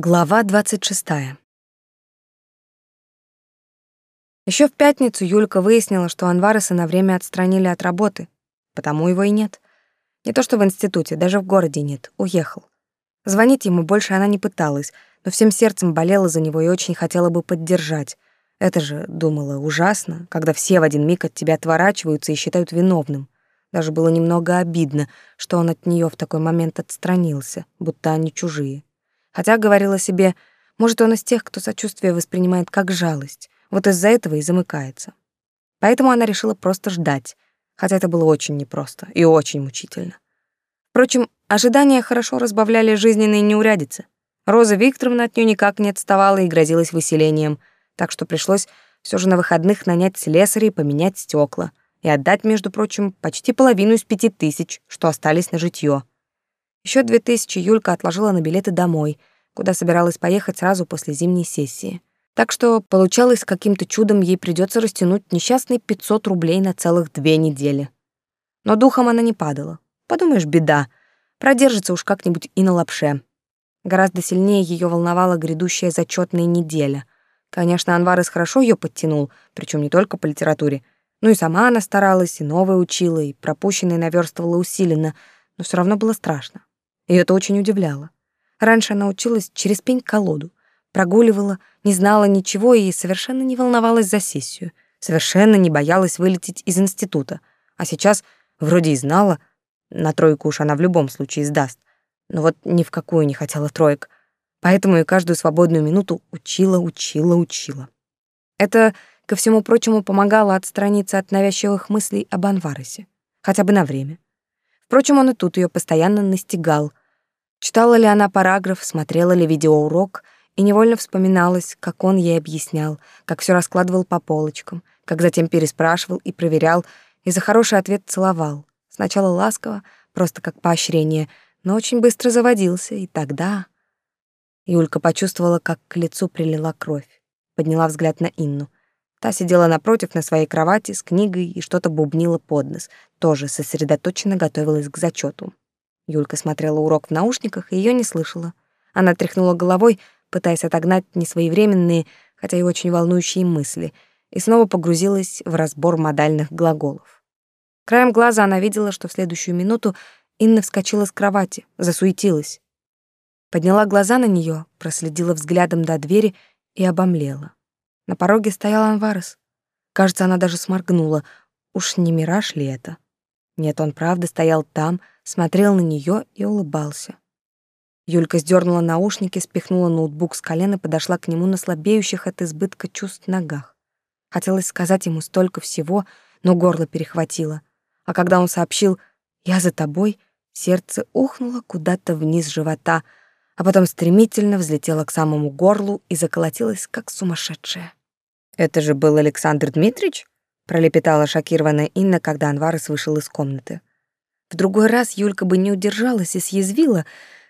Глава 26. Еще в пятницу Юлька выяснила, что Анвареса на время отстранили от работы, потому его и нет. Не то что в институте, даже в городе нет, уехал. Звонить ему больше она не пыталась, но всем сердцем болела за него и очень хотела бы поддержать. Это же, думала, ужасно, когда все в один миг от тебя отворачиваются и считают виновным. Даже было немного обидно, что он от нее в такой момент отстранился, будто они чужие. Хотя говорила себе, может, он из тех, кто сочувствие воспринимает как жалость. Вот из-за этого и замыкается. Поэтому она решила просто ждать, хотя это было очень непросто и очень мучительно. Впрочем, ожидания хорошо разбавляли жизненные неурядицы. Роза Викторовна от нее никак не отставала и грозилась выселением, так что пришлось все же на выходных нанять слесаря и поменять стекла и отдать, между прочим, почти половину из пяти тысяч, что остались на житье. Еще две тысячи Юлька отложила на билеты домой, куда собиралась поехать сразу после зимней сессии. Так что получалось, каким-то чудом ей придется растянуть несчастные 500 рублей на целых две недели. Но духом она не падала. Подумаешь, беда. Продержится уж как-нибудь и на лапше. Гораздо сильнее ее волновала грядущая зачетная неделя. Конечно, Анварес хорошо ее подтянул, причем не только по литературе. Ну и сама она старалась, и новое учила, и пропущенное наверстывала усиленно, но все равно было страшно. И это очень удивляло. Раньше она училась через пень-колоду, прогуливала, не знала ничего и совершенно не волновалась за сессию, совершенно не боялась вылететь из института. А сейчас вроде и знала, на тройку уж она в любом случае сдаст, но вот ни в какую не хотела троек, поэтому и каждую свободную минуту учила, учила, учила. Это, ко всему прочему, помогало отстраниться от навязчивых мыслей об Анваресе, хотя бы на время. Впрочем, он и тут ее постоянно настигал, Читала ли она параграф, смотрела ли видеоурок, и невольно вспоминалось, как он ей объяснял, как все раскладывал по полочкам, как затем переспрашивал и проверял, и за хороший ответ целовал. Сначала ласково, просто как поощрение, но очень быстро заводился, и тогда... Юлька почувствовала, как к лицу прилила кровь. Подняла взгляд на Инну. Та сидела напротив на своей кровати с книгой и что-то бубнила под нос, тоже сосредоточенно готовилась к зачету. Юлька смотрела урок в наушниках и ее не слышала. Она тряхнула головой, пытаясь отогнать несвоевременные, хотя и очень волнующие мысли, и снова погрузилась в разбор модальных глаголов. Краем глаза она видела, что в следующую минуту Инна вскочила с кровати, засуетилась. Подняла глаза на нее, проследила взглядом до двери и обомлела. На пороге стоял Анварес. Кажется, она даже сморгнула. Уж не мираж ли это? Нет, он правда стоял там, смотрел на нее и улыбался. Юлька сдернула наушники, спихнула ноутбук с колена подошла к нему на слабеющих от избытка чувств ногах. Хотелось сказать ему столько всего, но горло перехватило. А когда он сообщил «Я за тобой», сердце ухнуло куда-то вниз живота, а потом стремительно взлетело к самому горлу и заколотилось, как сумасшедшее. «Это же был Александр Дмитриевич?» Пролепетала шокированная Инна, когда Анварес вышел из комнаты. В другой раз Юлька бы не удержалась и съязвила,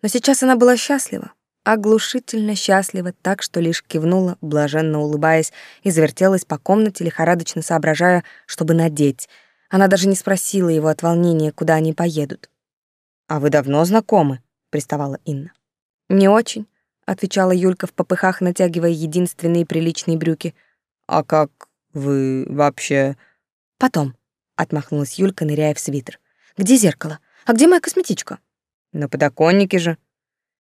но сейчас она была счастлива, оглушительно счастлива, так что лишь кивнула, блаженно улыбаясь, и завертелась по комнате, лихорадочно соображая, чтобы надеть. Она даже не спросила его от волнения, куда они поедут. «А вы давно знакомы?» — приставала Инна. «Не очень», — отвечала Юлька в попыхах, натягивая единственные приличные брюки. «А как вы вообще...» «Потом», — отмахнулась Юлька, ныряя в свитер. Где зеркало? А где моя косметичка? На подоконнике же.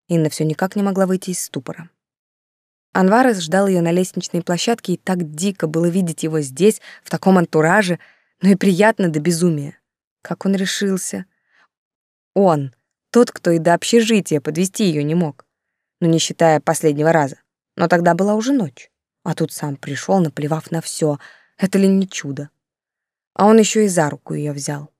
Инна все никак не могла выйти из ступора. Анварес ждал ее на лестничной площадке, и так дико было видеть его здесь, в таком антураже, но и приятно до безумия. Как он решился? Он, тот, кто и до общежития подвести ее не мог, ну не считая последнего раза. Но тогда была уже ночь, а тут сам пришел, наплевав на все. Это ли не чудо? А он еще и за руку ее взял.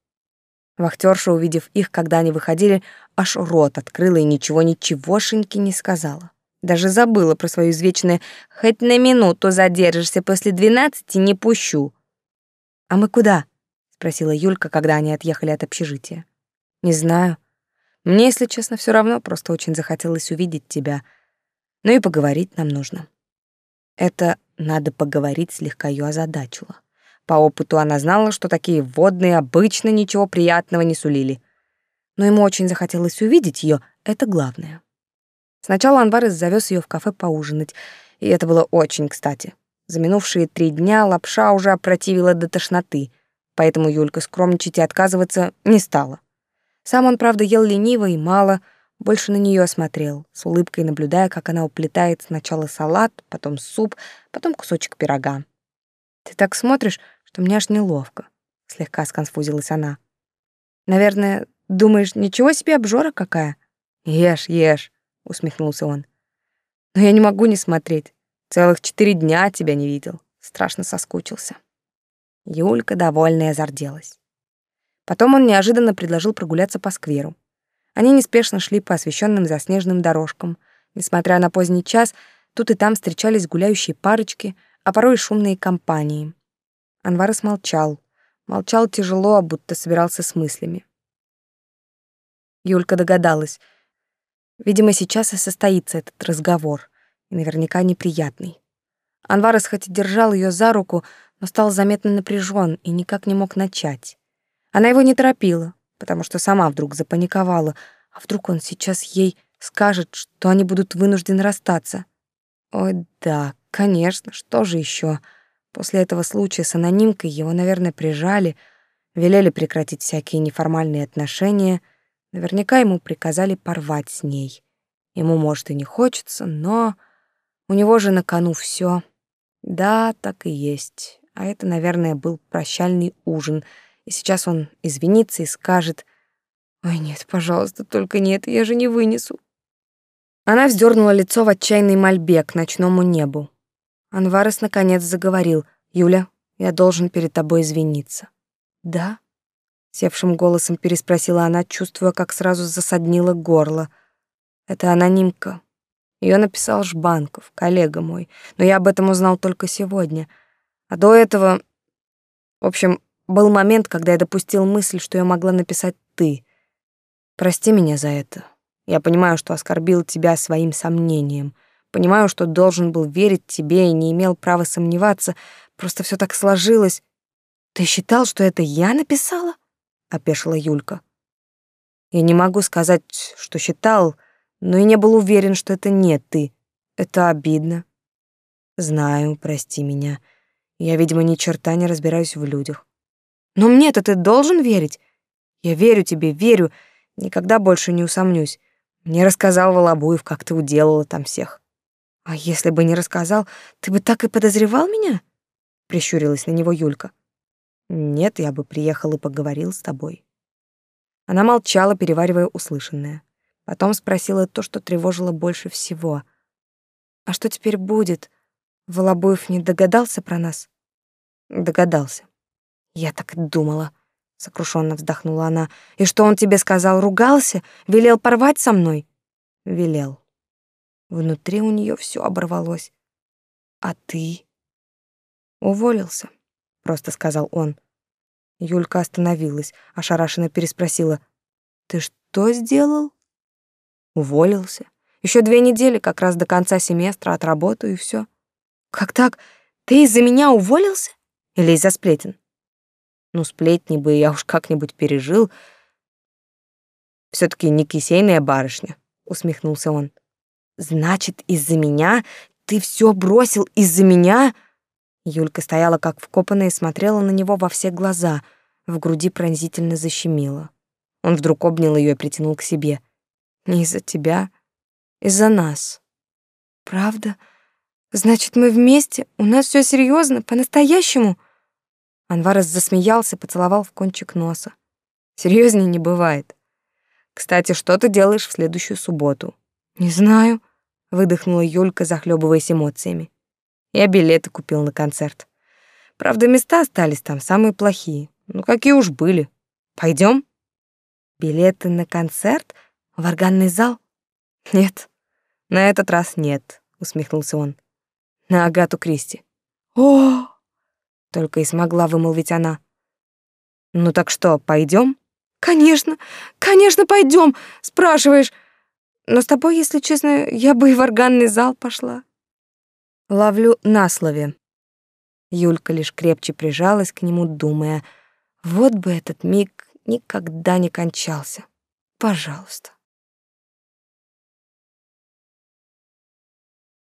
Вахтерша, увидев их, когда они выходили, аж рот открыла и ничего-ничегошеньки не сказала. Даже забыла про свою извечное «хоть на минуту задержишься, после двенадцати не пущу». «А мы куда?» — спросила Юлька, когда они отъехали от общежития. «Не знаю. Мне, если честно, все равно, просто очень захотелось увидеть тебя. Ну и поговорить нам нужно». Это «надо поговорить» слегка ее озадачило. По опыту она знала, что такие водные обычно ничего приятного не сулили. Но ему очень захотелось увидеть ее, это главное. Сначала Анварес завез ее в кафе поужинать, и это было очень кстати. За минувшие три дня лапша уже опротивила до тошноты, поэтому Юлька скромничать и отказываться не стала. Сам он, правда, ел лениво и мало, больше на нее смотрел, с улыбкой наблюдая, как она уплетает сначала салат, потом суп, потом кусочек пирога. «Ты так смотришь, что мне аж неловко», — слегка сконфузилась она. «Наверное, думаешь, ничего себе обжора какая?» «Ешь, ешь», — усмехнулся он. «Но я не могу не смотреть. Целых четыре дня тебя не видел. Страшно соскучился». Юлька, довольная, зарделась. Потом он неожиданно предложил прогуляться по скверу. Они неспешно шли по освещенным заснеженным дорожкам. Несмотря на поздний час, тут и там встречались гуляющие парочки, а порой шумные компании. Анварес молчал. Молчал тяжело, будто собирался с мыслями. Юлька догадалась. Видимо, сейчас и состоится этот разговор, и наверняка неприятный. Анварес хоть и держал ее за руку, но стал заметно напряжен и никак не мог начать. Она его не торопила, потому что сама вдруг запаниковала. А вдруг он сейчас ей скажет, что они будут вынуждены расстаться? Ой, да, конечно, что же еще? После этого случая с анонимкой его, наверное, прижали, велели прекратить всякие неформальные отношения. Наверняка ему приказали порвать с ней. Ему, может, и не хочется, но у него же на кону все. Да, так и есть. А это, наверное, был прощальный ужин — и сейчас он извинится и скажет «Ой, нет, пожалуйста, только нет, я же не вынесу». Она вздернула лицо в отчаянной мольбе к ночному небу. Анварес наконец заговорил. «Юля, я должен перед тобой извиниться». «Да?» — севшим голосом переспросила она, чувствуя, как сразу засаднило горло. «Это анонимка. Ее написал Жбанков, коллега мой, но я об этом узнал только сегодня. А до этого... В общем, был момент, когда я допустил мысль, что я могла написать «ты». Прости меня за это. Я понимаю, что оскорбил тебя своим сомнением. Понимаю, что должен был верить тебе и не имел права сомневаться. Просто все так сложилось. Ты считал, что это я написала? Опешила Юлька. Я не могу сказать, что считал, но и не был уверен, что это не ты. Это обидно. Знаю, прости меня. Я, видимо, ни черта не разбираюсь в людях. Но мне-то ты должен верить. Я верю тебе, верю, никогда больше не усомнюсь. Мне рассказал Волобуев, как ты уделала там всех. А если бы не рассказал, ты бы так и подозревал меня? Прищурилась на него Юлька. Нет, я бы приехал и поговорил с тобой. Она молчала, переваривая услышанное. Потом спросила то, что тревожило больше всего. А что теперь будет? Волобуев не догадался про нас? Догадался. Я так и думала, сокрушенно вздохнула она. И что он тебе сказал? Ругался? Велел порвать со мной? Велел. Внутри у нее все оборвалось. А ты? Уволился, просто сказал он. Юлька остановилась, ошарашенно переспросила: "Ты что сделал?" Уволился. Еще две недели, как раз до конца семестра отработаю и все. Как так? Ты из-за меня уволился? Или из-за сплетен? Ну, сплетни бы я уж как-нибудь пережил. все таки не кисейная барышня, усмехнулся он. Значит, из-за меня ты все бросил из-за меня? Юлька стояла как вкопанная и смотрела на него во все глаза. В груди пронзительно защемило. Он вдруг обнял ее и притянул к себе. Не из-за тебя, из-за нас. Правда? Значит, мы вместе? У нас все серьезно, по-настоящему? Анварес засмеялся, поцеловал в кончик носа. Серьезнее не бывает. Кстати, что ты делаешь в следующую субботу? Не знаю, выдохнула Юлька, захлебываясь эмоциями. Я билеты купил на концерт. Правда, места остались там самые плохие. Ну какие уж были. Пойдем? Билеты на концерт в органный зал? Нет. На этот раз нет, усмехнулся он. На Агату Кристи. О! Только и смогла вымолвить она. Ну так что, пойдем? Конечно, конечно, пойдем. Спрашиваешь. Но с тобой, если честно, я бы и в органный зал пошла. Ловлю на слове. Юлька лишь крепче прижалась к нему, думая: вот бы этот миг никогда не кончался. Пожалуйста.